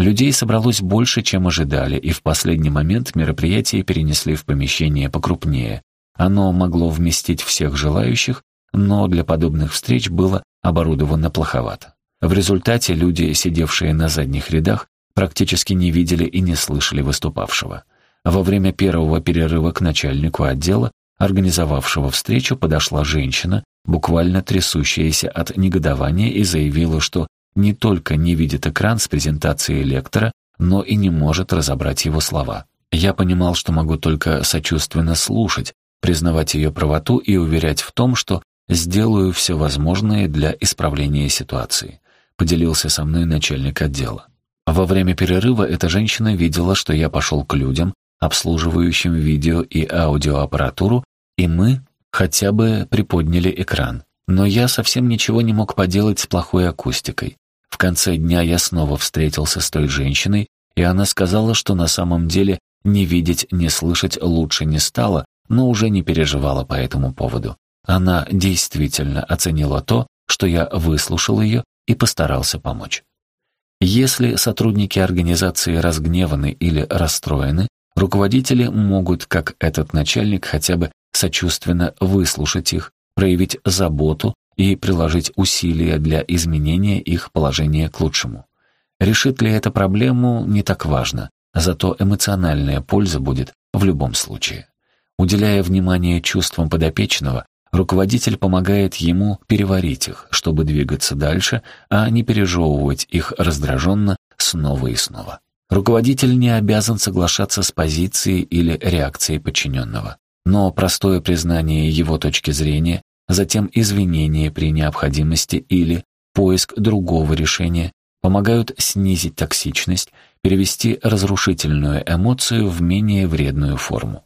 Людей собралось больше, чем ожидали, и в последний момент мероприятие перенесли в помещение покрупнее. Оно могло вместить всех желающих, но для подобных встреч было оборудовано плоховато. В результате люди, сидевшие на задних рядах, практически не видели и не слышали выступавшего. Во время первого перерыва к начальнику отдела, организовавшего встречу, подошла женщина, буквально трясущаяся от негодования, и заявила, что не только не видит экран с презентацией лектора, но и не может разобрать его слова. Я понимал, что могу только сочувственно слушать, признавать ее правоту и уверять в том, что сделаю все возможное для исправления ситуации, поделился со мной начальник отдела. Во время перерыва эта женщина видела, что я пошел к людям, обслуживающим видео и аудиоаппаратуру, и мы хотя бы приподняли экран. Но я совсем ничего не мог поделать с плохой акустикой. В конце дня я снова встретился с той женщиной, и она сказала, что на самом деле ни видеть, ни слышать лучше не стала, но уже не переживала по этому поводу. Она действительно оценила то, что я выслушал ее и постарался помочь. Если сотрудники организации разгневаны или расстроены, руководители могут, как этот начальник, хотя бы сочувственно выслушать их, проявить заботу и приложить усилия для изменения их положения к лучшему. Решит ли это проблему, не так важно, зато эмоциональная польза будет в любом случае. Уделяя внимание чувствам подопечного, руководитель помогает ему переварить их, чтобы двигаться дальше, а не пережевывать их раздраженно снова и снова. Руководитель не обязан соглашаться с позицией или реакцией подчиненного. Но простое признание его точки зрения, затем извинение при необходимости или поиск другого решения помогают снизить токсичность, перевести разрушительную эмоцию в менее вредную форму.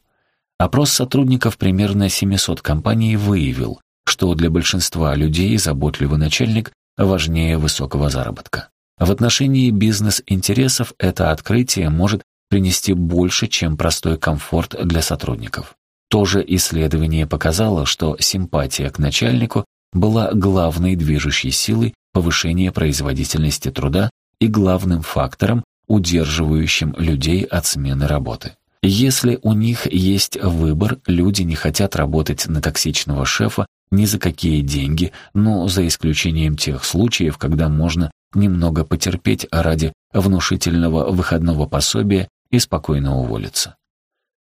Опрос сотрудников примерно 700 компаний выявил, что для большинства людей заботливый начальник важнее высокого заработка. В отношении бизнес-интересов это открытие может принести больше, чем простой комфорт для сотрудников. То же исследование показало, что симпатия к начальнику была главной движущей силой повышения производительности труда и главным фактором, удерживающим людей от смены работы. Если у них есть выбор, люди не хотят работать на токсичного шефа ни за какие деньги, но за исключением тех случаев, когда можно немного потерпеть ради внушительного выходного пособия и спокойно уволиться.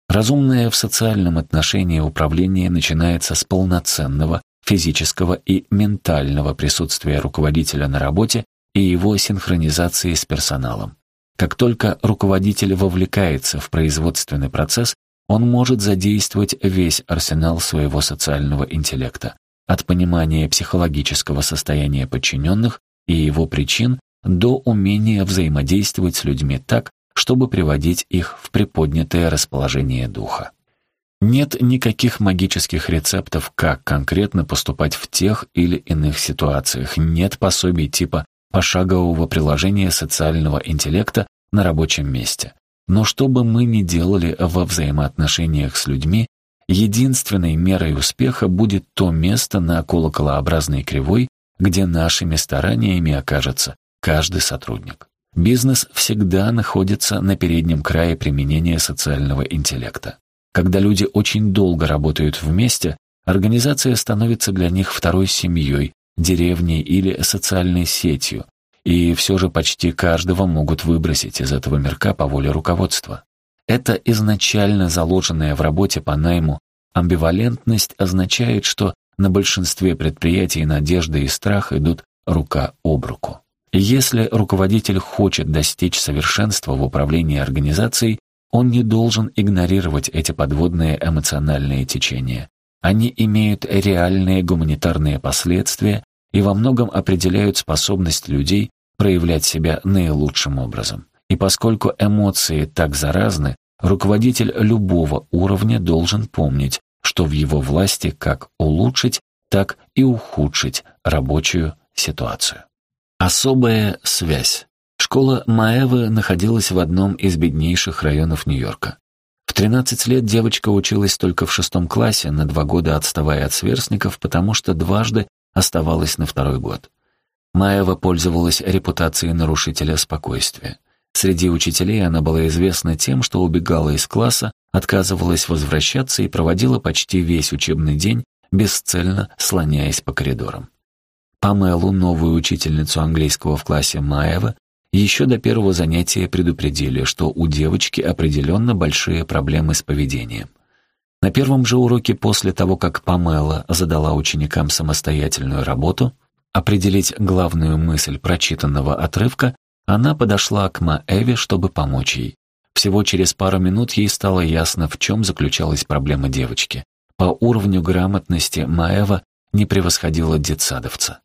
Разумное в социальном отношении управление начинается с полноценного физического и ментального присутствия руководителя на работе и его синхронизации с персоналом. Как только руководитель вовлекается в производственный процесс, он может задействовать весь арсенал своего социального интеллекта, от понимания психологического состояния подчиненных и его причин до умения взаимодействовать с людьми так, чтобы приводить их в приподнятое расположение духа. Нет никаких магических рецептов, как конкретно поступать в тех или иных ситуациях, нет пособий типа пошагового приложения социального интеллекта на рабочем месте. Но что бы мы ни делали во взаимоотношениях с людьми, единственной мерой успеха будет то место на колоколообразной кривой, где нашими стараниями окажется каждый сотрудник. Бизнес всегда находится на переднем крае применения социального интеллекта. Когда люди очень долго работают вместе, организация становится для них второй семьей, деревней или социальной сетью, и все же почти каждого могут выбросить из этого мирка по воле руководства. Это изначально заложенная в работе по найму амбивалентность означает, что на большинстве предприятий надежда и страх идут рука об руку. Если руководитель хочет достичь совершенства в управлении организацией, он не должен игнорировать эти подводные эмоциональные течения. Они имеют реальные гуманитарные последствия и во многом определяют способность людей проявлять себя наилучшим образом. И поскольку эмоции так заразны, руководитель любого уровня должен помнить, что в его власти как улучшить, так и ухудшить рабочую ситуацию. Особая связь. Школа Маэвы находилась в одном из беднейших районов Нью-Йорка. В 13 лет девочка училась только в шестом классе, на два года отставая от сверстников, потому что дважды оставалась на второй год. Маева пользовалась репутацией нарушителя спокойствия. Среди учителей она была известна тем, что убегала из класса, отказывалась возвращаться и проводила почти весь учебный день, бесцельно слоняясь по коридорам. Памелу, новую учительницу английского в классе Маева, еще до первого занятия предупредили, что у девочки определенно большие проблемы с поведением. На первом же уроке после того, как Памела задала ученикам самостоятельную работу, определить главную мысль прочитанного отрывка, она подошла к Маэве, чтобы помочь ей. Всего через пару минут ей стало ясно, в чем заключалась проблема девочки. По уровню грамотности Маэва не превосходила детсадовца.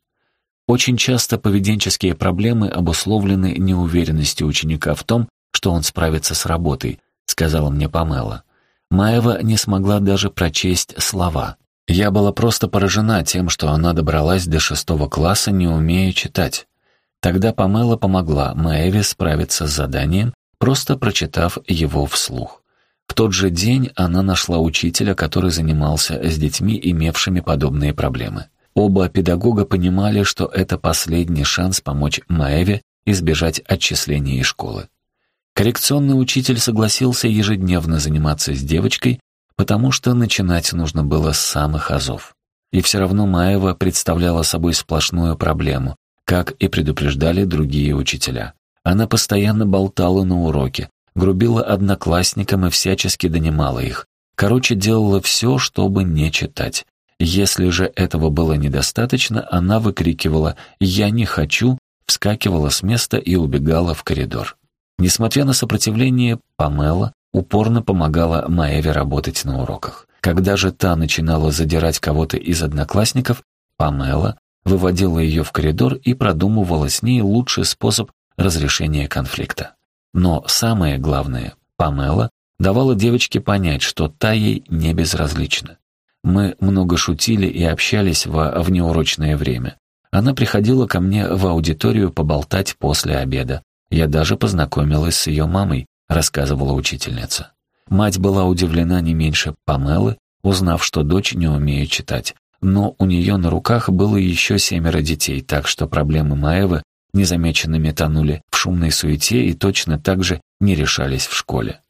Очень часто поведенческие проблемы обусловлены неуверенностью ученика в том, что он справится с работой, сказала мне Памела. Маева не смогла даже прочесть слова. Я была просто поражена тем, что она добралась до шестого класса, не умея читать. Тогда Памела помогла Маеве справиться с заданием, просто прочитав его вслух. В тот же день она нашла учителя, который занимался с детьми, имевшими подобные проблемы. Оба педагога понимали, что это последний шанс помочь Маеве избежать отчисления из школы. Коррекционный учитель согласился ежедневно заниматься с девочкой, потому что начинать нужно было с самых азов. И все равно Маева представляла собой сплошную проблему, как и предупреждали другие учителя. Она постоянно болтала на уроке, грубила одноклассникам и всячески донимала их. Короче, делала все, чтобы не читать. Если же этого было недостаточно, она выкрикивала «Я не хочу!», вскакивала с места и убегала в коридор. Несмотря на сопротивление, Памела упорно помогала Маеве работать на уроках. Когда же та начинала задирать кого-то из одноклассников, Памела выводила ее в коридор и продумывала с ней лучший способ разрешения конфликта. Но самое главное, Памела давала девочке понять, что та ей не безразлична. Мы много шутили и общались во внеурочное время. Она приходила ко мне в аудиторию поболтать после обеда. Я даже познакомилась с ее мамой, рассказывала учительница. Мать была удивлена не меньше Памелы, узнав, что дочь не умеет читать. Но у нее на руках было еще семеро детей, так что проблемы Маевы незамеченными тонули в шумной суете и точно так же не решались в школе.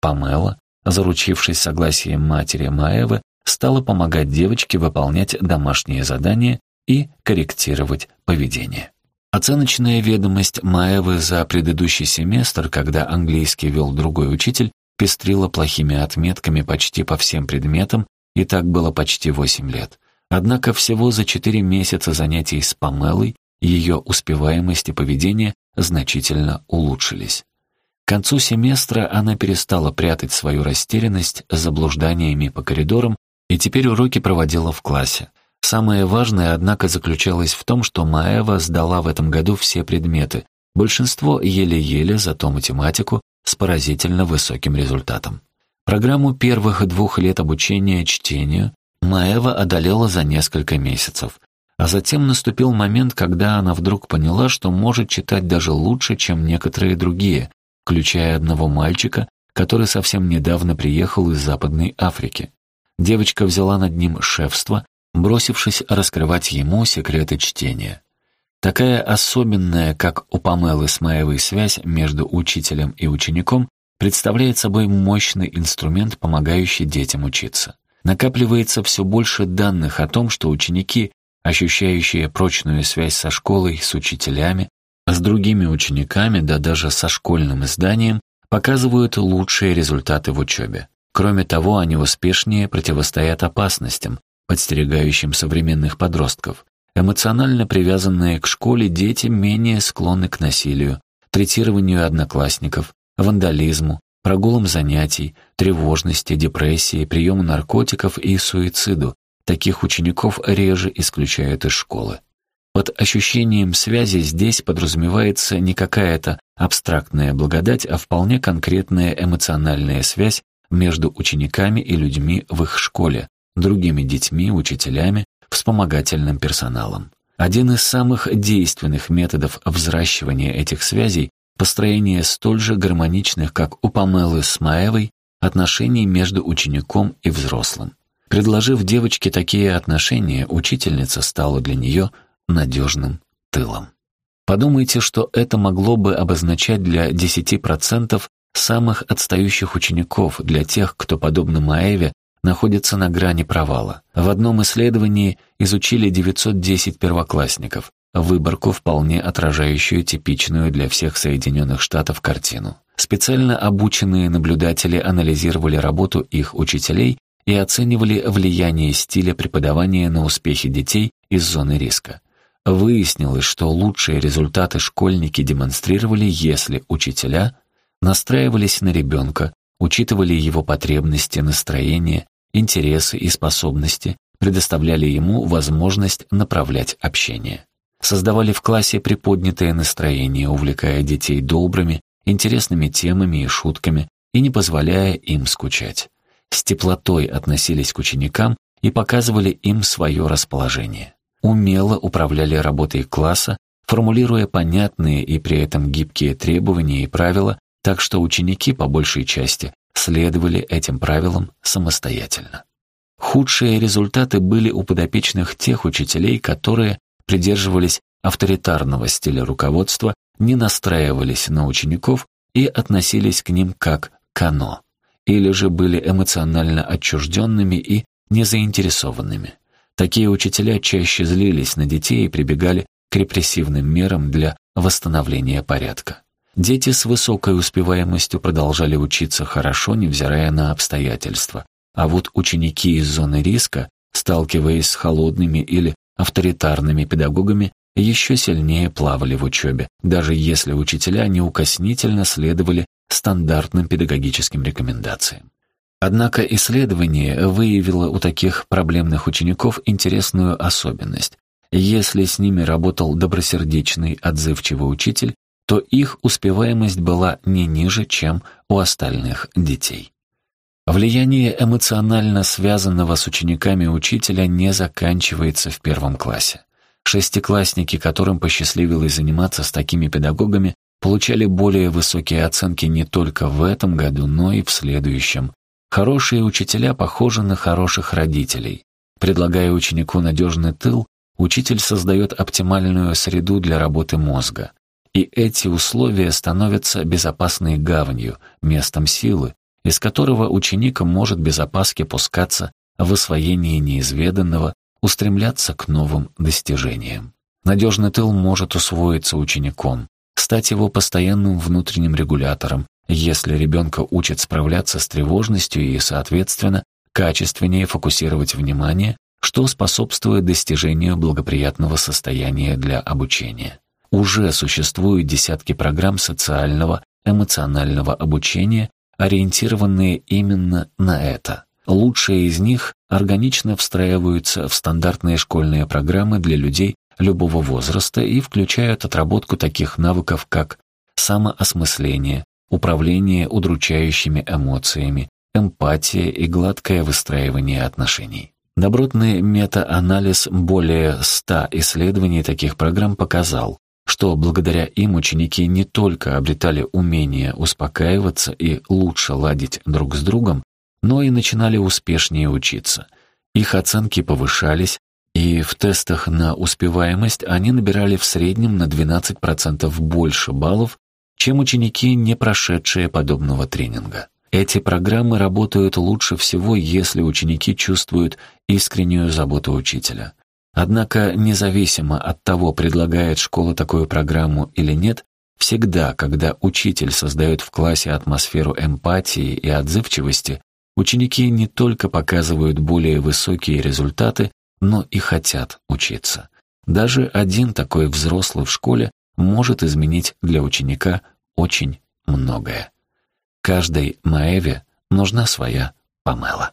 Памела, заручившись согласием матери Маевы, стала помогать девочке выполнять домашние задания и корректировать поведение. Оценочная ведомость Маевы за предыдущий семестр, когда английский вел другой учитель, пестрила плохими отметками почти по всем предметам, и так было почти восемь лет. Однако всего за четыре месяца занятий с Памелой ее успеваемость и поведение значительно улучшились. К концу семестра она перестала прятать свою растерянность заблужданиями по коридорам и теперь уроки проводила в классе. Самое важное, однако, заключалось в том, что Маева сдала в этом году все предметы, большинство еле-еле, зато математику с поразительно высоким результатом. Программу первых двух лет обучения чтению Маева одолела за несколько месяцев, а затем наступил момент, когда она вдруг поняла, что может читать даже лучше, чем некоторые другие, включая одного мальчика, который совсем недавно приехал из Западной Африки. Девочка взяла над ним шефство, бросившись раскрывать ему секреты чтения. Такая особенная, как у Памелы с Маевой связь между учителем и учеником, представляет собой мощный инструмент, помогающий детям учиться. Накапливается все больше данных о том, что ученики, ощущающие прочную связь со школой, с учителями, с другими учениками, да даже со школьным изданием, показывают лучшие результаты в учебе. Кроме того, они успешнее противостоят опасностям, подстерегающим современных подростков. Эмоционально привязанные к школе дети менее склонны к насилию, третированию одноклассников, вандализму, прогулам занятий, тревожности, депрессии, приему наркотиков и суициду. Таких учеников реже исключают из школы. Под ощущением связи здесь подразумевается не какая-то абстрактная благодать, а вполне конкретная эмоциональная связь между учениками и людьми в их школе, другими детьми, учителями, вспомогательным персоналом. Один из самых действенных методов взращивания этих связей – построение столь же гармоничных, как у Памелы с Маевой, отношений между учеником и взрослым. Предложив девочке такие отношения, учительница стала для нее надежным тылом. Подумайте, что это могло бы обозначать для 10% самых отстающих учеников, для тех, кто, подобно Маеве, находится на грани провала. В одном исследовании изучили 910 первоклассников, выборку, вполне отражающую типичную для всех Соединенных Штатов картину. Специально обученные наблюдатели анализировали работу их учителей и оценивали влияние стиля преподавания на успехи детей из зоны риска. Выяснилось, что лучшие результаты школьники демонстрировали, если учителя – настраивались на ребенка, учитывали его потребности, настроение, интересы и способности, предоставляли ему возможность направлять общение. Создавали в классе приподнятое настроение, увлекая детей добрыми, интересными темами и шутками и не позволяя им скучать. С теплотой относились к ученикам и показывали им свое расположение. Умело управляли работой класса, формулируя понятные и при этом гибкие требования и правила, так что ученики, по большей части, следовали этим правилам самостоятельно. Худшие результаты были у подопечных тех учителей, которые придерживались авторитарного стиля руководства, не настраивались на учеников и относились к ним как к «оно», или же были эмоционально отчужденными и незаинтересованными. Такие учителя чаще злились на детей и прибегали к репрессивным мерам для восстановления порядка. Дети с высокой успеваемостью продолжали учиться хорошо, невзирая на обстоятельства, а вот ученики из зоны риска, сталкиваясь с холодными или авторитарными педагогами, еще сильнее плавали в учебе, даже если учителя неукоснительно следовали стандартным педагогическим рекомендациям. Однако исследование выявило у таких проблемных учеников интересную особенность. Если с ними работал добросердечный, отзывчивый учитель, то их успеваемость была не ниже, чем у остальных детей. Влияние эмоционально связанного с учениками учителя не заканчивается в первом классе. Шестиклассники, которым посчастливилось заниматься с такими педагогами, получали более высокие оценки не только в этом году, но и в следующем. Хорошие учителя похожи на хороших родителей. Предлагая ученику надежный тыл, учитель создает оптимальную среду для работы мозга. И эти условия становятся безопасной гаванью, местом силы, из которого ученик может без опаски пускаться в освоение неизведанного, устремляться к новым достижениям. Надежный тыл может усвоиться учеником, стать его постоянным внутренним регулятором, если ребенка учат справляться с тревожностью и, соответственно, качественнее фокусировать внимание, что способствует достижению благоприятного состояния для обучения. Уже существуют десятки программ социального, эмоционального обучения, ориентированные именно на это. Лучшие из них органично встраиваются в стандартные школьные программы для людей любого возраста и включают отработку таких навыков, как самоосмысление, управление удручающими эмоциями, эмпатия и гладкое выстраивание отношений. Добротный мета-анализ более 100 исследований таких программ показал, что благодаря им ученики не только обретали умение успокаиваться и лучше ладить друг с другом, но и начинали успешнее учиться. Их оценки повышались, и в тестах на успеваемость они набирали в среднем на 12% больше баллов, чем ученики, не прошедшие подобного тренинга. Эти программы работают лучше всего, если ученики чувствуют искреннюю заботу учителя. Однако, независимо от того, предлагает школа такую программу или нет, всегда, когда учитель создает в классе атмосферу эмпатии и отзывчивости, ученики не только показывают более высокие результаты, но и хотят учиться. Даже один такой взрослый в школе может изменить для ученика очень многое. Каждой Маэве нужна своя Памела.